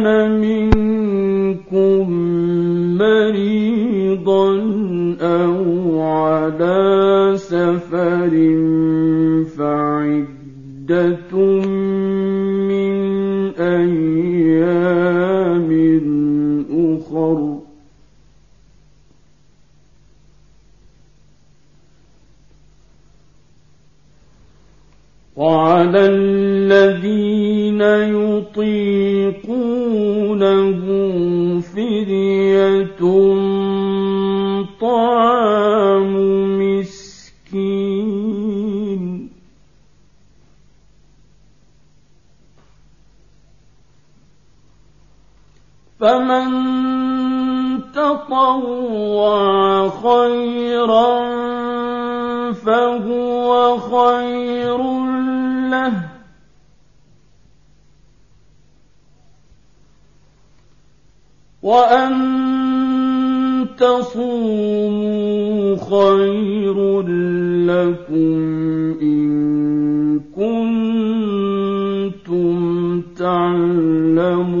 كان له. وأن تصوموا خير لكم إن كنتم تعلمون.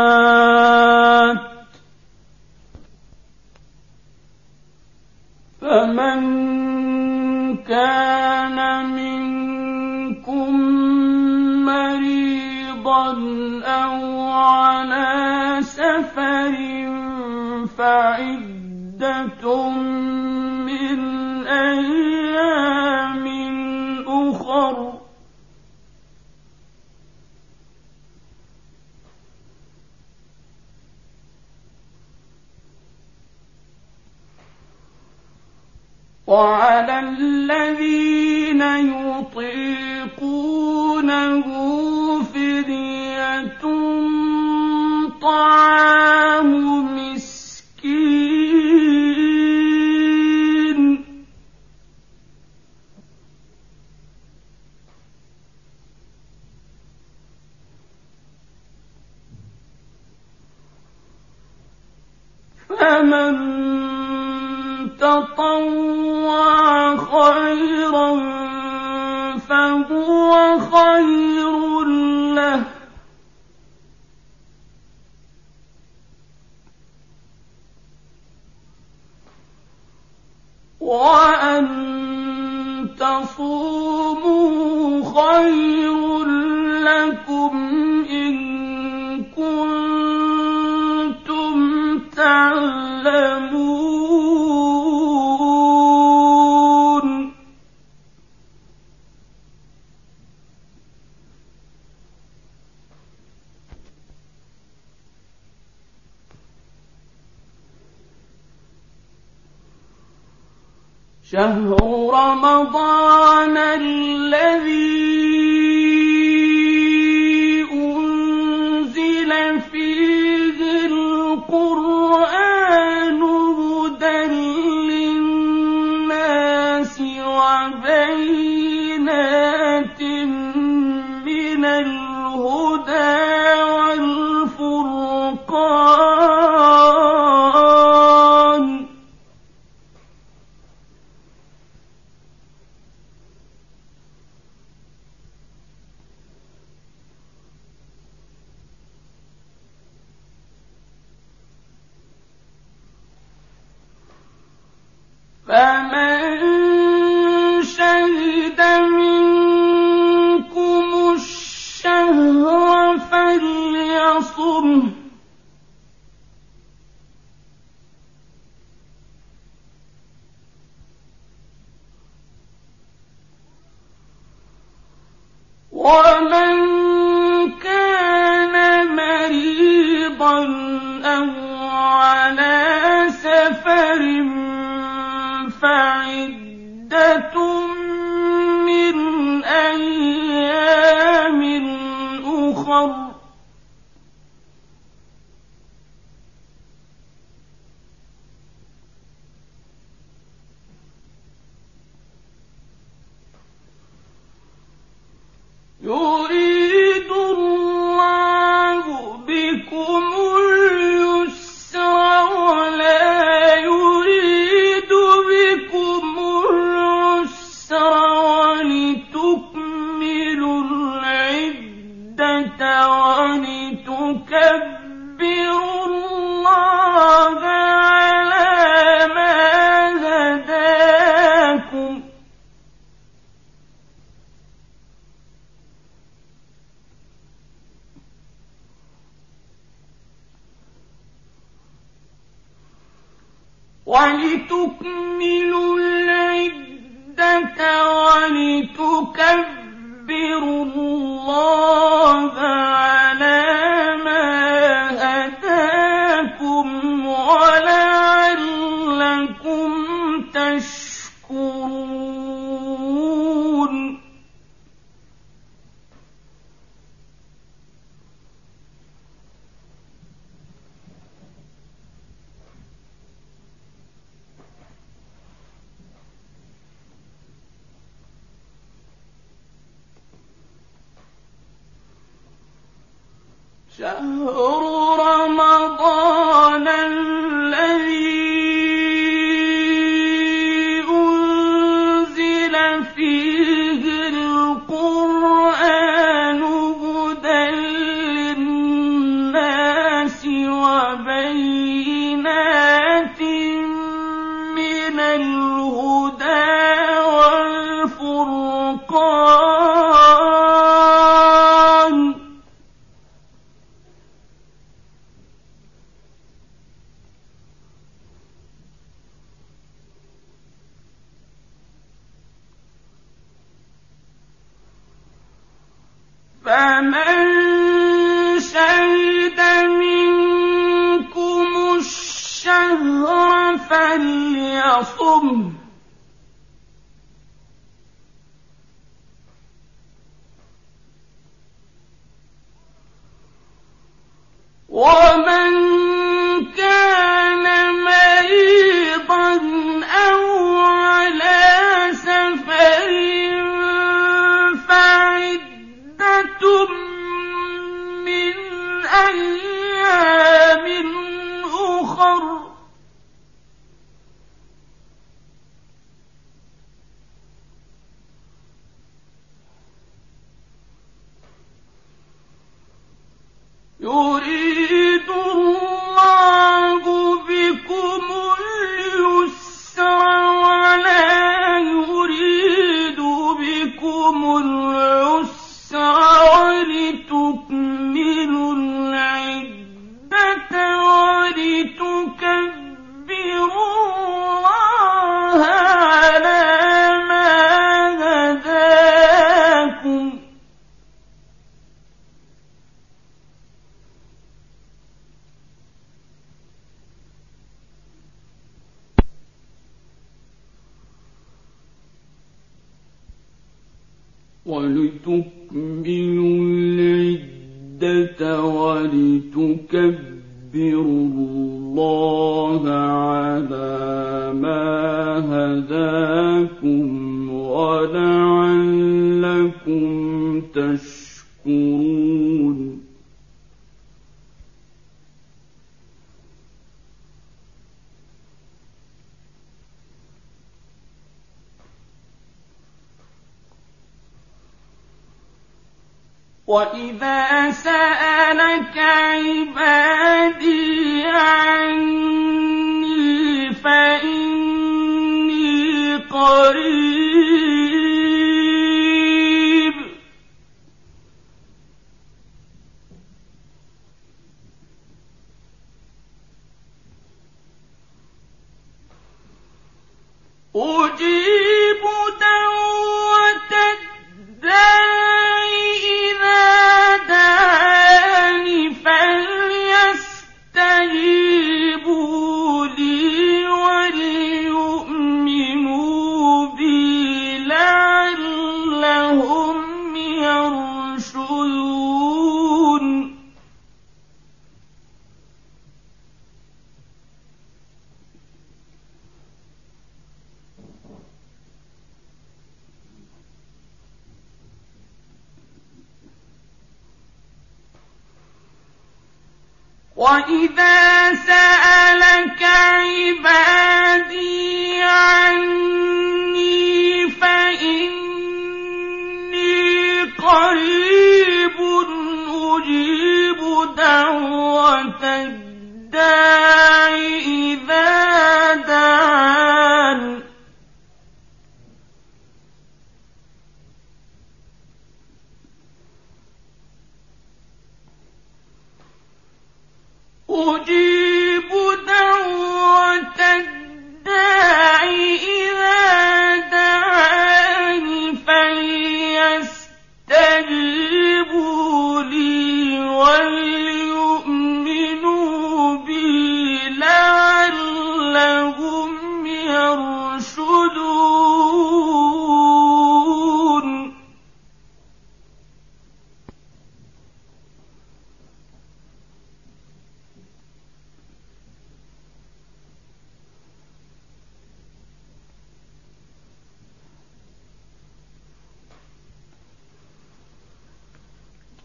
معدودات فمن كان منكم مريضا أو على سفر فعدة وعلى الذين يطيقونه خيرا فهو خير. شهر ولتكملوا العدة ولتكبروا الله فليصم 我们 ولتكملوا العدة ولتكبروا وإذا سألك عبادي عني فإني قريب وإذا سألك عبادي عني فإني قريب أجيب دعوة الداع إذا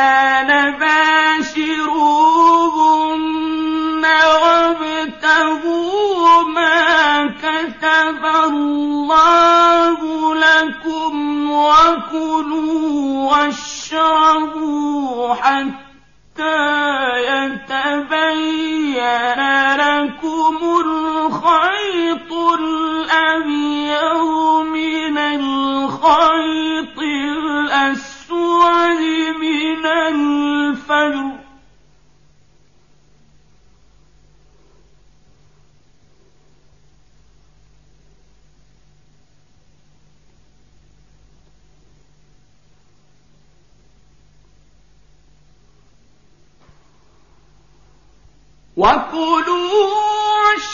فالآن باشروهن وابتغوا ما كتب الله لكم وكلوا واشربوا حتى يتبين لكم وكلوا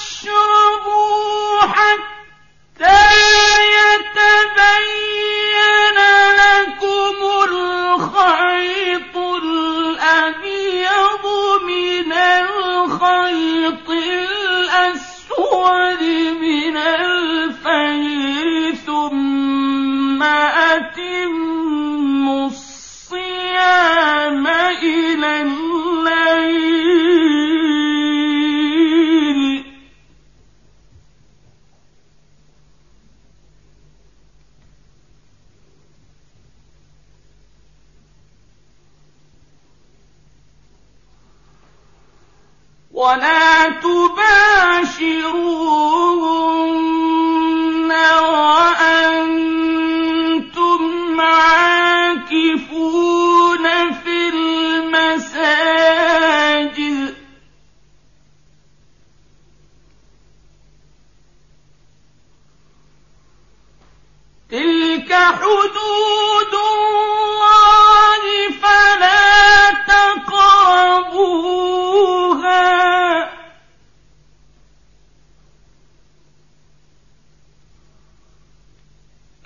واشربوا حتى يتبين لكم الخيط الأبيض من الخيط الأسود من الفجر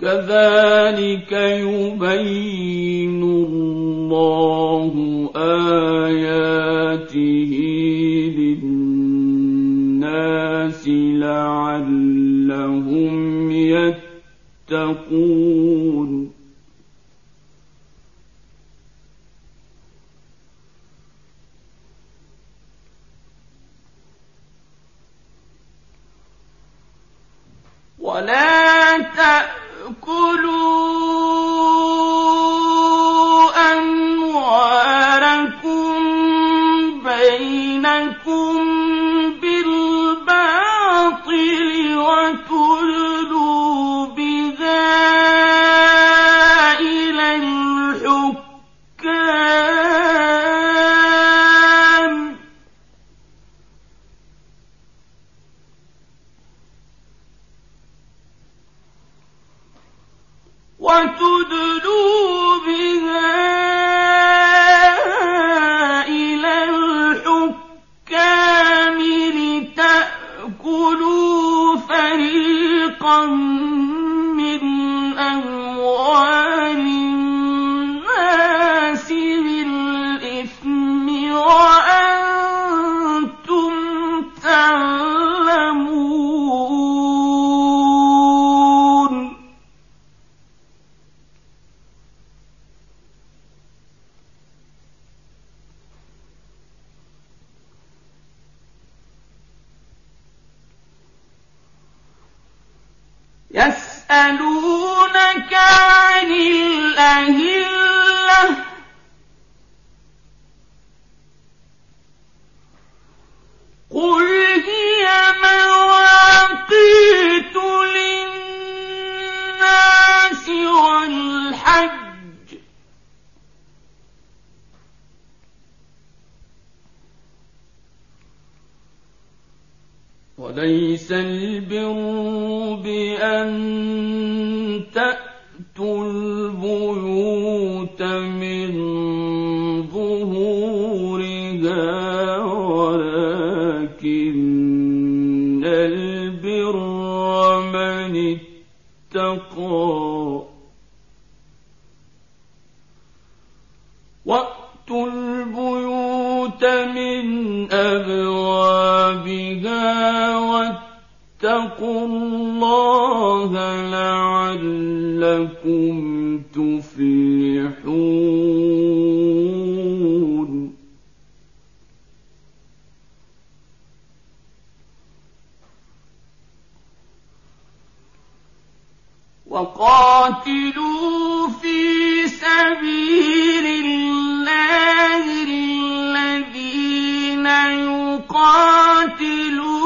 كذلك يبين الله آياته للناس لعلهم يتقون. وليس البر بأن الله لعلكم تفلحون وقاتلوا في سبيل الله الذين يقاتلون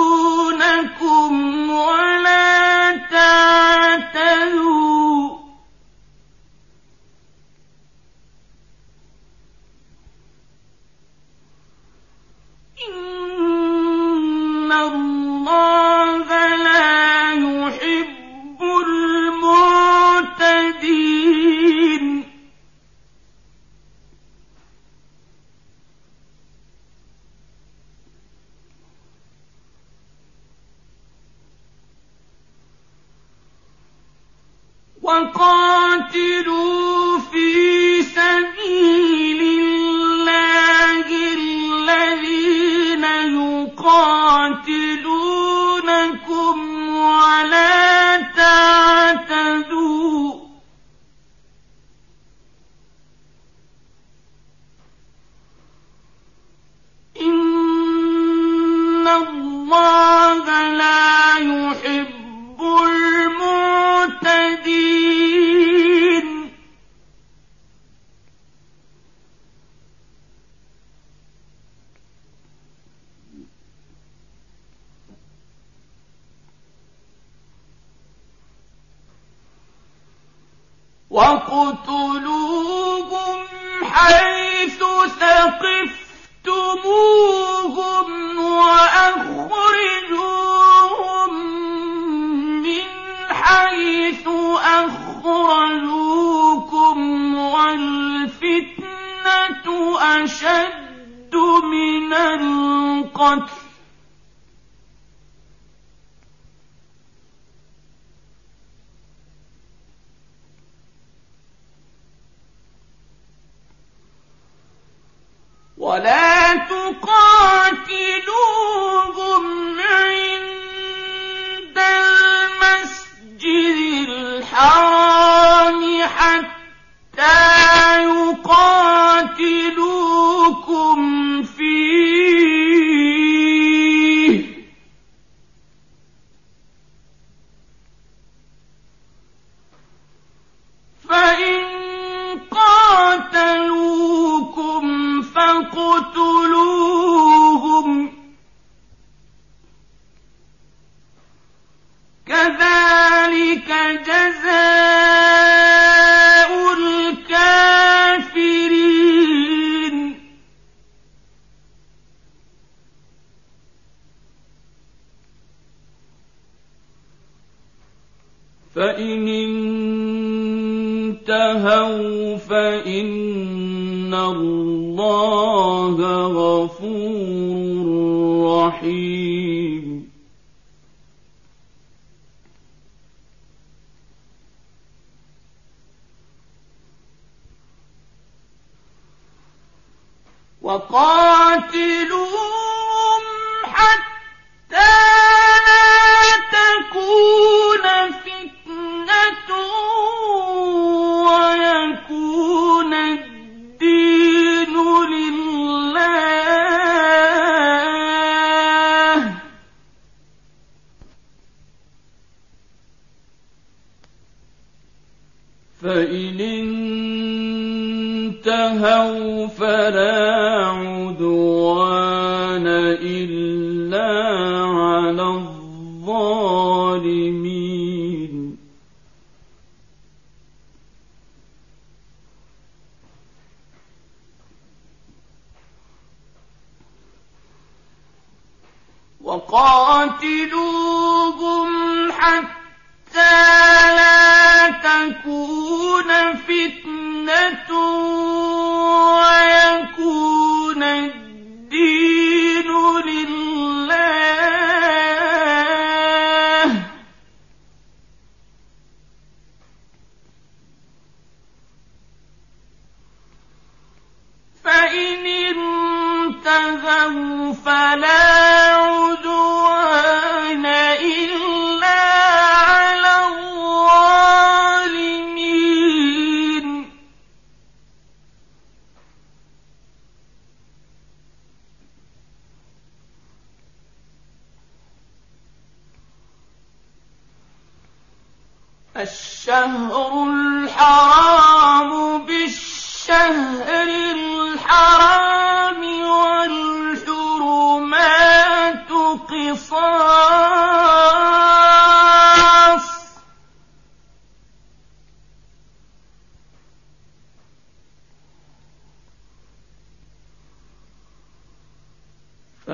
وقاتلوا حيث ثقفتموهم وأخرجوهم من حيث أخرجوكم والفتنة أشد من القتل. عليهم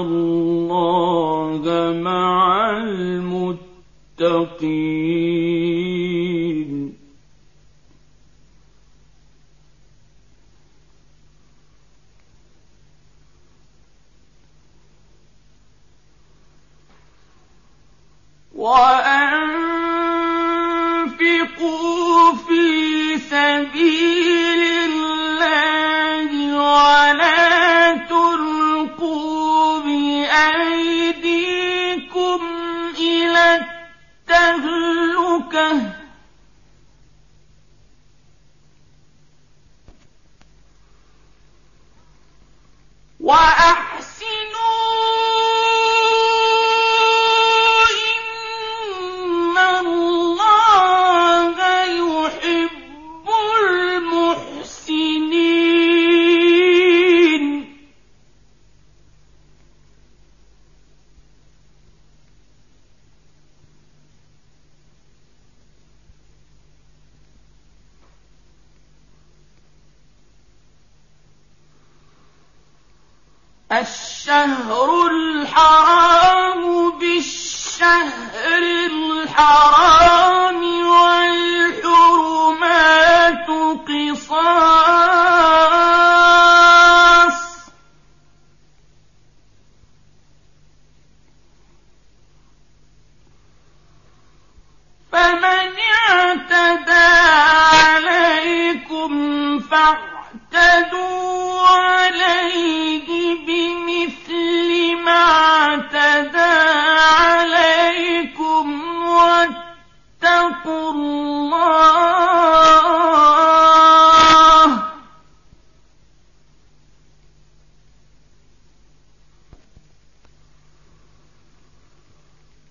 الله مع المتقين وأنفقوا في سبيل الشهر الحرام بالشهر الحرام.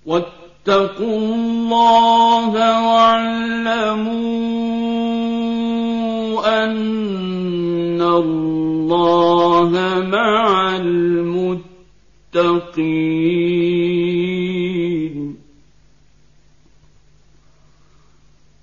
واتقوا الله. الله واعلموا أن الله مع المتقين.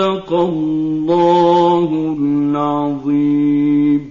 صدق الله العظيم.